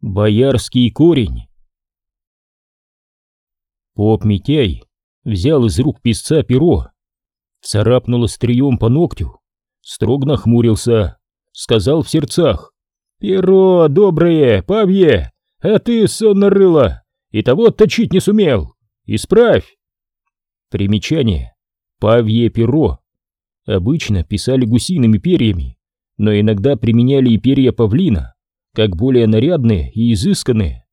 Боярский корень. Поп Митяй взял из рук писца перо, царапнул острием по ногтю, строго нахмурился, сказал в сердцах. «Перо доброе, павье, а ты, сонно рыло, и того точить не сумел. Исправь!» Примечание. Павье перо. Обычно писали гусиными перьями, но иногда применяли и перья павлина как более нарядные и изысканные.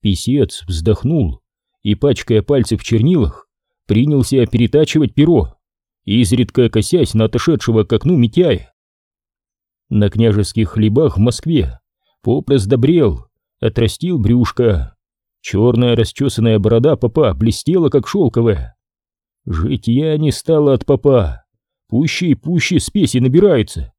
Писец вздохнул и, пачкая пальцы в чернилах, принялся перетачивать перо, изредка косясь на отошедшего к окну Митяя. На княжеских хлебах в Москве поп раздобрел, отрастил брюшко. Черная расчесанная борода попа блестела, как шелковая. Житья не стало от попа, пуще и пуще спеси набирается.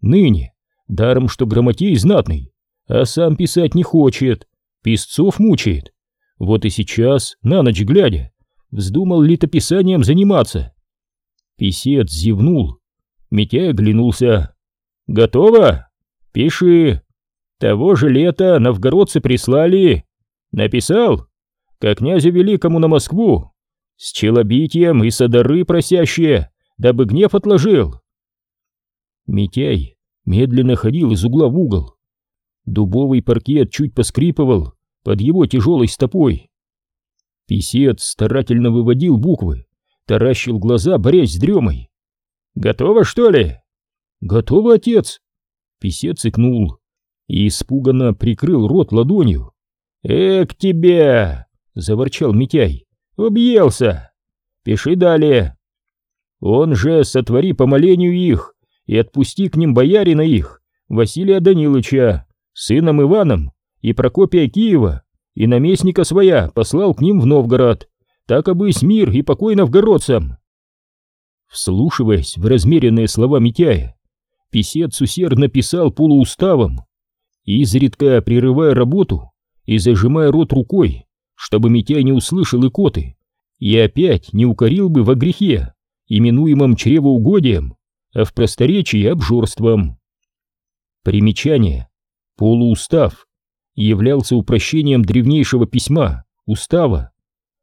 Ныне Даром, что грамотей знатный, а сам писать не хочет, писцов мучает. Вот и сейчас, на ночь глядя, вздумал летописанием заниматься. Писец зевнул, Митяй оглянулся. «Готово? Пиши. Того же лета новгородцы прислали. Написал? Как князю великому на Москву. С челобитием и содары просящие, дабы гнев отложил». Митяй медленно ходил из угла в угол. Дубовый паркет чуть поскрипывал под его тяжелой стопой. Писец старательно выводил буквы, таращил глаза, борясь с дремой. «Готово, что ли?» «Готово, отец!» Писец икнул и испуганно прикрыл рот ладонью. «Эк тебя!» — заворчал Митяй. «Объелся! Пиши далее!» «Он же сотвори по молению их, и отпусти к ним боярина их, Василия Данилыча, сыном Иваном и Прокопия Киева, и наместника своя послал к ним в Новгород, так обысь мир и покой новгородцам. Вслушиваясь в размеренные слова Митяя, писец усердно писал полууставом, изредка прерывая работу и зажимая рот рукой, чтобы Митяй не услышал икоты и опять не укорил бы во грехе, именуемом чревоугодием а в просторечии обжорством. Примечание. Полуустав являлся упрощением древнейшего письма, устава,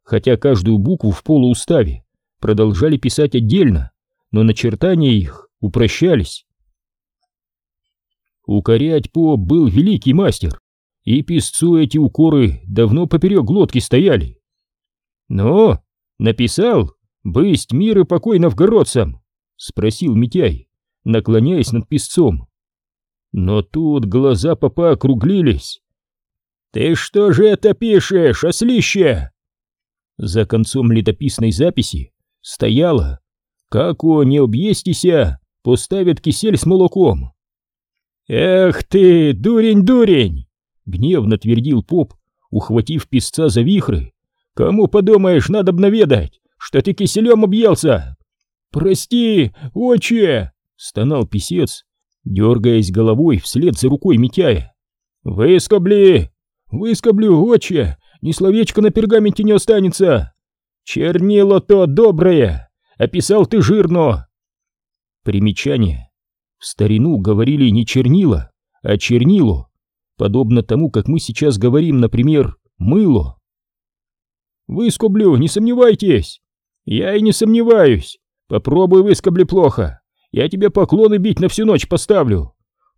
хотя каждую букву в полууставе продолжали писать отдельно, но начертания их упрощались. Укорять поп был великий мастер, и писцу эти укоры давно поперек глотки стояли. Но написал «Бысть мир и покой новгородцам», — спросил Митяй, наклоняясь над песцом. Но тут глаза папа округлились. «Ты что же это пишешь, ослище?» За концом летописной записи стояло «Как о не объестися, поставят кисель с молоком». «Эх ты, дурень-дурень!» — гневно твердил поп, ухватив песца за вихры. «Кому подумаешь, надо б наведать, что ты киселем объелся!» «Прости, отче!» — стонал писец, дергаясь головой вслед за рукой Митяя. «Выскобли! Выскоблю, отче! Ни словечко на пергаменте не останется! Чернило-то доброе! Описал ты жирно!» Примечание. В старину говорили не чернила, а чернило, подобно тому, как мы сейчас говорим, например, мыло. «Выскоблю, не сомневайтесь!» «Я и не сомневаюсь! Попробуй выскобли плохо. Я тебе поклоны бить на всю ночь поставлю.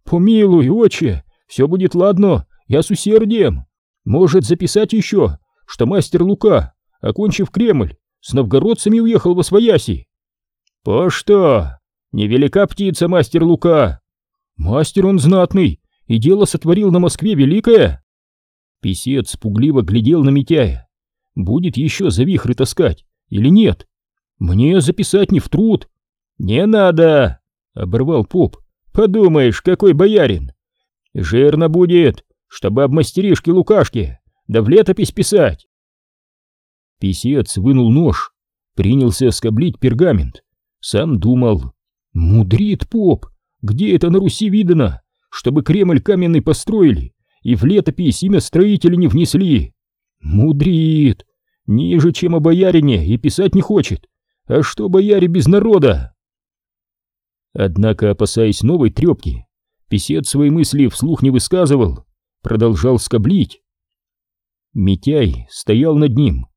Помилуй, отче, все будет ладно, я с усердием. Может записать еще, что мастер Лука, окончив Кремль, с новгородцами уехал во свояси. По что? Невелика птица мастер Лука. Мастер он знатный, и дело сотворил на Москве великое. Песец пугливо глядел на Митяя. Будет еще за вихры таскать или нет? Мне записать не в труд. Не надо, оборвал поп. Подумаешь, какой боярин. Жирно будет, чтобы об мастеришке Лукашке, да в летопись писать. Писец вынул нож, принялся скоблить пергамент. Сам думал. Мудрит поп, где это на Руси видано, чтобы Кремль каменный построили и в летопись имя строителя не внесли? Мудрит, ниже, чем о боярине, и писать не хочет. А что бояре без народа? Однако, опасаясь новой трепки, писец свои мысли вслух не высказывал, продолжал скоблить. Митяй стоял над ним.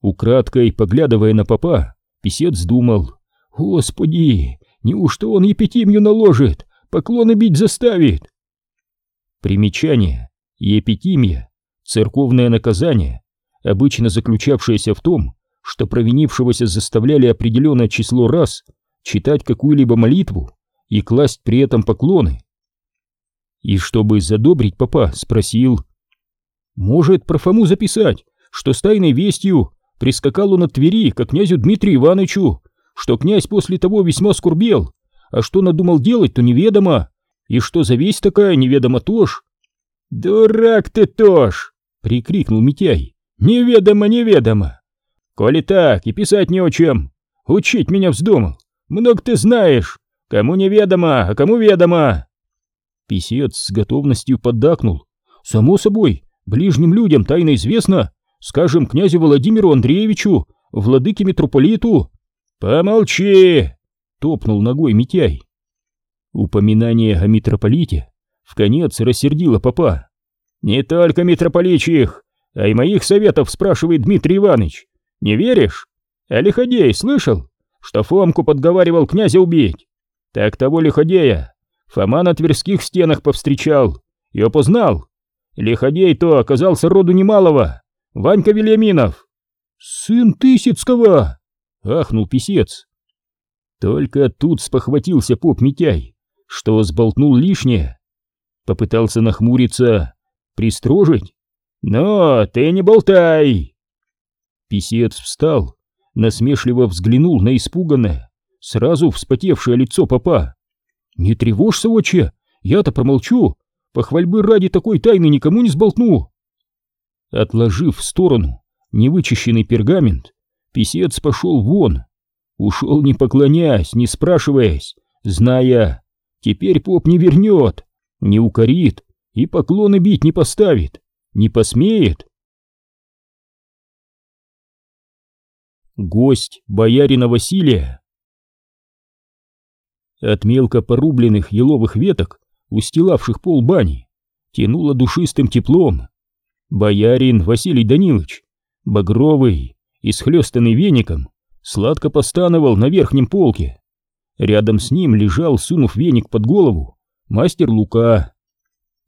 Украдкой, поглядывая на попа, писец думал. «Господи, неужто он епитимью наложит, поклоны бить заставит?» Примечание. Епитимия — церковное наказание, обычно заключавшееся в том, что провинившегося заставляли определенное число раз читать какую-либо молитву и класть при этом поклоны. И чтобы задобрить папа, спросил, «Может, про Фому записать, что с тайной вестью прискакал он от Твери к князю Дмитрию Ивановичу, что князь после того весьма скорбел, а что надумал делать, то неведомо, и что за весть такая неведомо тоже». «Дурак ты тоже!» — прикрикнул Митяй. «Неведомо, неведомо! Коли так, и писать не о чем. Учить меня вздумал. Много ты знаешь. Кому неведомо, а кому ведомо. Писец с готовностью поддакнул. Само собой, ближним людям тайно известно. Скажем, князю Владимиру Андреевичу, владыке митрополиту. Помолчи! Топнул ногой Митяй. Упоминание о митрополите в конец рассердило папа. Не только митрополичих, а и моих советов спрашивает Дмитрий Иванович. Не веришь? А Лиходей слышал, что Фомку подговаривал князя убить? Так того Лиходея Фома на тверских стенах повстречал и опознал. Лиходей-то оказался роду немалого, Ванька Вильяминов. «Сын Тысяцкого!» — ахнул писец. Только тут спохватился поп Митяй, что сболтнул лишнее. Попытался нахмуриться, пристрожить. «Но ты не болтай!» Писец встал, насмешливо взглянул на испуганное, сразу вспотевшее лицо папа. «Не тревожься, отче, я-то промолчу, похвальбы ради такой тайны никому не сболтну!» Отложив в сторону невычищенный пергамент, писец пошел вон. Ушел не поклоняясь, не спрашиваясь, зная, теперь поп не вернет, не укорит и поклоны бить не поставит, не посмеет. Гость боярина Василия. От мелко порубленных еловых веток, устилавших пол бани, тянуло душистым теплом. Боярин Василий Данилович, багровый и схлестанный веником, сладко постановал на верхнем полке. Рядом с ним лежал, сунув веник под голову, мастер Лука.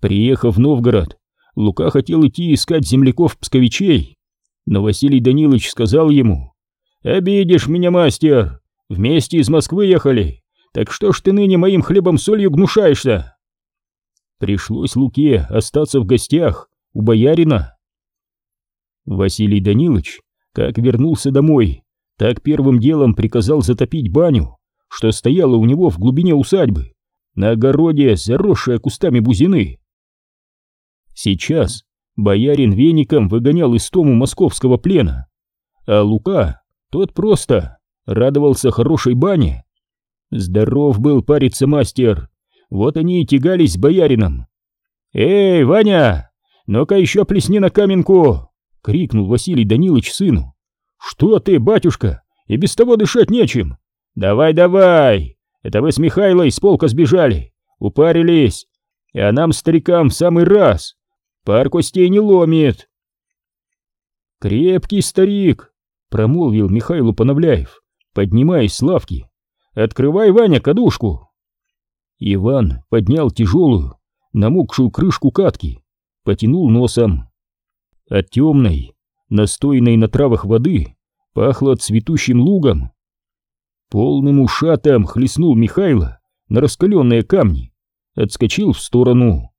Приехав в Новгород, Лука хотел идти искать земляков-псковичей, но Василий Данилович сказал ему, «Обидишь меня, мастер! Вместе из Москвы ехали! Так что ж ты ныне моим хлебом-солью гнушаешься?» Пришлось Луке остаться в гостях у боярина. Василий Данилович, как вернулся домой, так первым делом приказал затопить баню, что стояла у него в глубине усадьбы, на огороде, заросшая кустами бузины. Сейчас боярин веником выгонял из тому московского плена, а Лука тот просто радовался хорошей бане. Здоров был париться мастер, вот они и тягались с боярином. «Эй, Ваня, ну-ка еще плесни на каменку!» — крикнул Василий Данилович сыну. «Что ты, батюшка, и без того дышать нечем! Давай, давай! Это вы с Михайлой с полка сбежали, упарились, а нам, старикам, в самый раз! Пар костей не ломит!» «Крепкий старик!» Промолвил Михаил Поновляев, поднимаясь с лавки. «Открывай, Ваня, кадушку!» Иван поднял тяжелую, намокшую крышку катки, потянул носом. От темной, настойной на травах воды пахло цветущим лугом. Полным ушатом хлестнул Михайла на раскаленные камни, отскочил в сторону.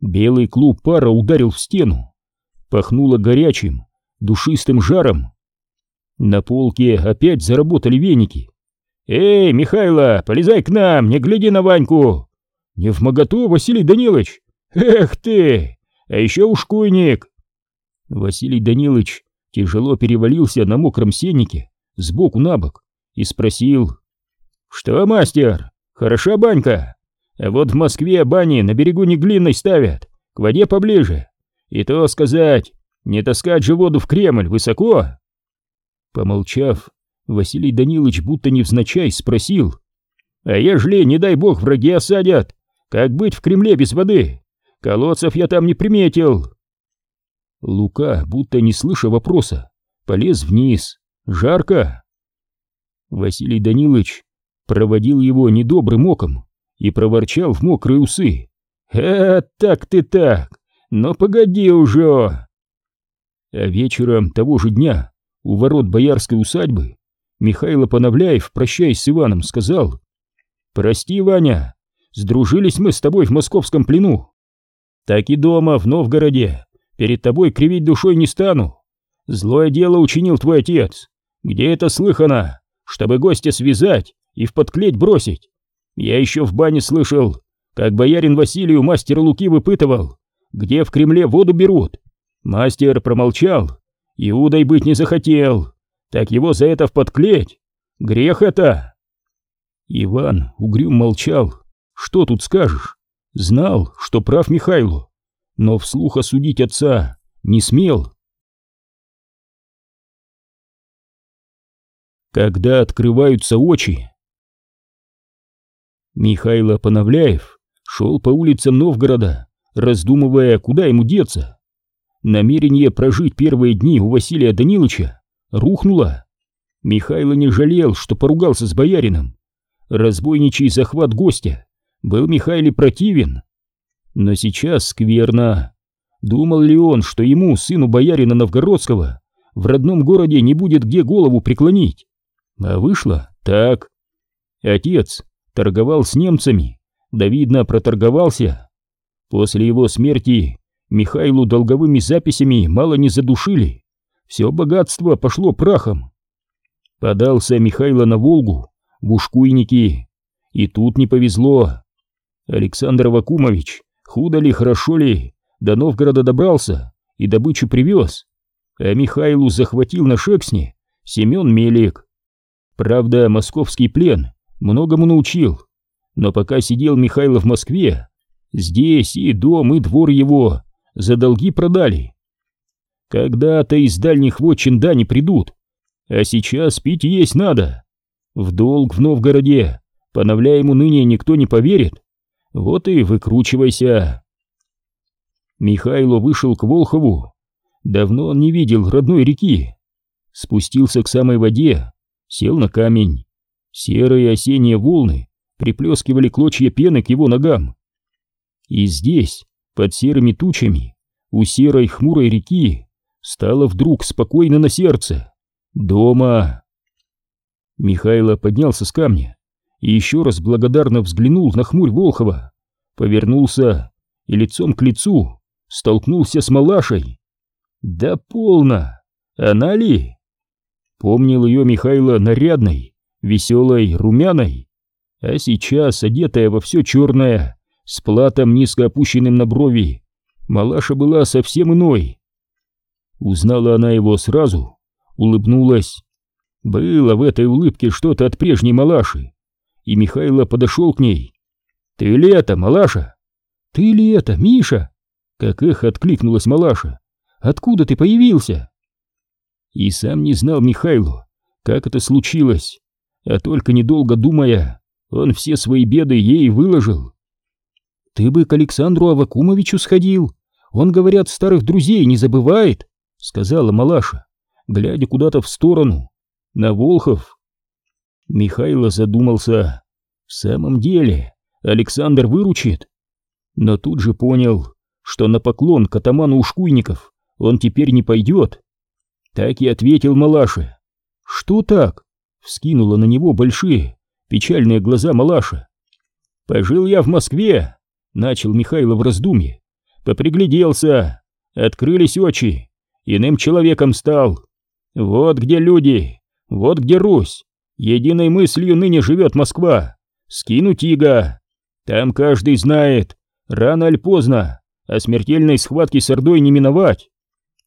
Белый клуб пара ударил в стену, пахнуло горячим, душистым жаром. На полке опять заработали веники. «Эй, Михайло, полезай к нам, не гляди на Ваньку!» «Не в моготу, Василий Данилович!» «Эх ты! А еще ушкуйник!» Василий Данилович тяжело перевалился на мокром сеннике сбоку на бок и спросил. «Что, мастер, хороша банька? А вот в Москве бани на берегу Неглинной ставят, к воде поближе. И то сказать, не таскать же воду в Кремль высоко, Помолчав, Василий Данилович будто невзначай спросил. «А ежели, не дай бог, враги осадят, как быть в Кремле без воды? Колодцев я там не приметил. Лука, будто не слыша вопроса, полез вниз. Жарко. Василий Данилович проводил его недобрым оком и проворчал в мокрые усы. «Э, так ты так! Но погоди уже!» А вечером того же дня у ворот боярской усадьбы Михаил Пановляев, прощаясь с Иваном, сказал «Прости, Ваня, сдружились мы с тобой в московском плену. Так и дома, в Новгороде, перед тобой кривить душой не стану. Злое дело учинил твой отец. Где это слыхано, чтобы гостя связать и в подклеть бросить? Я еще в бане слышал, как боярин Василию мастера Луки выпытывал, где в Кремле воду берут. Мастер промолчал, Иудой быть не захотел, так его за это в подклеть. Грех это. Иван угрюм молчал. Что тут скажешь? Знал, что прав Михайло, но вслух осудить отца не смел. Когда открываются очи. Михайло Пановляев шел по улицам Новгорода, раздумывая, куда ему деться. Намерение прожить первые дни у Василия Даниловича рухнуло. Михайло не жалел, что поругался с боярином. Разбойничий захват гостя был Михайле противен. Но сейчас скверно. Думал ли он, что ему, сыну боярина Новгородского, в родном городе не будет где голову преклонить? А вышло так. Отец торговал с немцами, да видно проторговался. После его смерти Михайлу долговыми записями мало не задушили. Все богатство пошло прахом. Подался Михайло на Волгу, в ушкуйники. И тут не повезло. Александр Вакумович, худо ли, хорошо ли, до Новгорода добрался и добычу привез. А Михайлу захватил на Шексне Семен Мелик. Правда, московский плен многому научил. Но пока сидел Михайло в Москве, здесь и дом, и двор его за долги продали. Когда-то из дальних вотчин дани придут, а сейчас пить есть надо. В долг в Новгороде, поновля ему ныне никто не поверит. Вот и выкручивайся. Михайло вышел к Волхову. Давно он не видел родной реки. Спустился к самой воде, сел на камень. Серые осенние волны приплескивали клочья пены к его ногам. И здесь, под серыми тучами, у серой хмурой реки, стало вдруг спокойно на сердце. Дома. Михайло поднялся с камня и еще раз благодарно взглянул на хмурь Волхова, повернулся и лицом к лицу столкнулся с Малашей. Да полно! Она ли? Помнил ее Михайло нарядной, веселой, румяной, а сейчас одетая во все черное, с платом низко опущенным на брови, Малаша была совсем иной. Узнала она его сразу, улыбнулась. Было в этой улыбке что-то от прежней Малаши, и Михайло подошел к ней. «Ты ли это, Малаша?» «Ты ли это, Миша?» Как эхо откликнулась Малаша. «Откуда ты появился?» И сам не знал Михайло, как это случилось, а только недолго думая, он все свои беды ей выложил. Ты бы к Александру Авакумовичу сходил. Он, говорят, старых друзей не забывает, сказала Малаша, глядя куда-то в сторону, на Волхов. Михайло задумался. В самом деле, Александр выручит. Но тут же понял, что на поклон к атаману Ушкуйников он теперь не пойдет. Так и ответил Малаше. «Что так?» — вскинула на него большие, печальные глаза Малаша. «Пожил я в Москве, Начал Михайло в раздумье. Попригляделся. Открылись очи. Иным человеком стал. Вот где люди. Вот где Русь. Единой мыслью ныне живет Москва. Скинуть иго. Там каждый знает. Рано или поздно. О смертельной схватке с Ордой не миновать.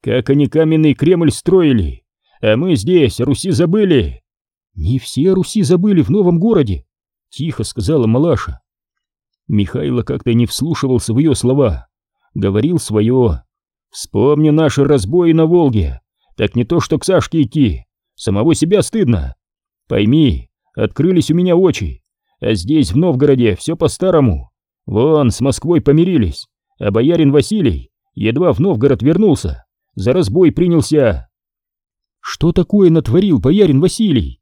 Как они каменный Кремль строили. А мы здесь, Руси забыли. Не все Руси забыли в новом городе. Тихо сказала Малаша. Михайло как-то не вслушивался в ее слова. Говорил свое. «Вспомни наши разбои на Волге. Так не то, что к Сашке идти. Самого себя стыдно. Пойми, открылись у меня очи. А здесь, в Новгороде, все по-старому. Вон, с Москвой помирились. а боярин Василий едва в Новгород вернулся, за разбой принялся. Что такое натворил боярин Василий?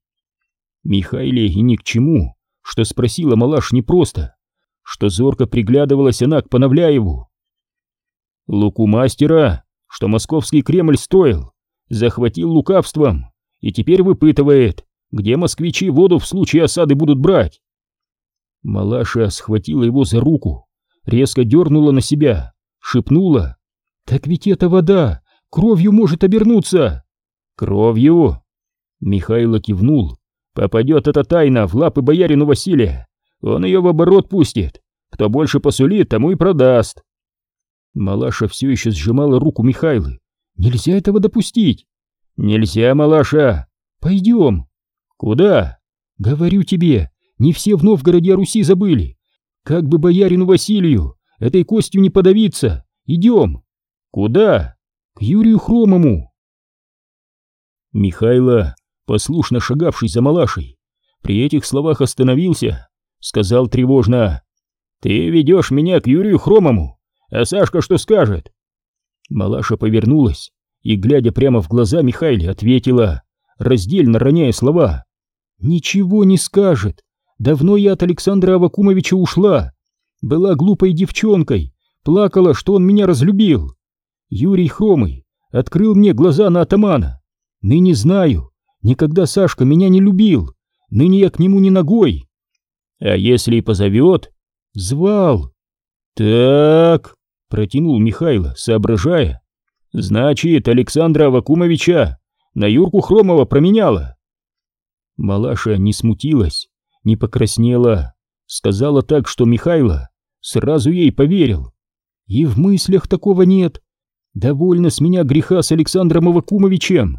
Михайле и ни к чему, что спросила малаш непросто, что зорко приглядывалась она к Пановляеву. Луку мастера, что московский Кремль стоил, захватил лукавством и теперь выпытывает, где москвичи воду в случае осады будут брать. Малаша схватила его за руку, резко дернула на себя, шепнула. «Так ведь это вода! Кровью может обернуться!» «Кровью?» Михайло кивнул. «Попадет эта тайна в лапы боярину Василия. Он ее в оборот пустит. Кто больше посулит, тому и продаст». Малаша все еще сжимала руку Михайлы. «Нельзя этого допустить!» «Нельзя, малаша!» «Пойдем!» «Куда?» «Говорю тебе, не все в Новгороде Руси забыли. Как бы боярину Василию этой костью не подавиться. Идем!» «Куда?» «К Юрию Хромому!» Михайло, послушно шагавший за малашей, при этих словах остановился, сказал тревожно. «Ты ведешь меня к Юрию Хромому, а Сашка что скажет?» Малаша повернулась и, глядя прямо в глаза Михайле, ответила, раздельно роняя слова. «Ничего не скажет. Давно я от Александра Авакумовича ушла. Была глупой девчонкой, плакала, что он меня разлюбил. Юрий Хромый открыл мне глаза на атамана. Ныне знаю, никогда Сашка меня не любил, ныне я к нему не ногой. А если и позовет? Звал. Так, протянул Михайло, соображая. Значит, Александра Авакумовича на Юрку Хромова променяла. Малаша не смутилась, не покраснела, сказала так, что Михайло сразу ей поверил. И в мыслях такого нет. Довольно с меня греха с Александром Авакумовичем.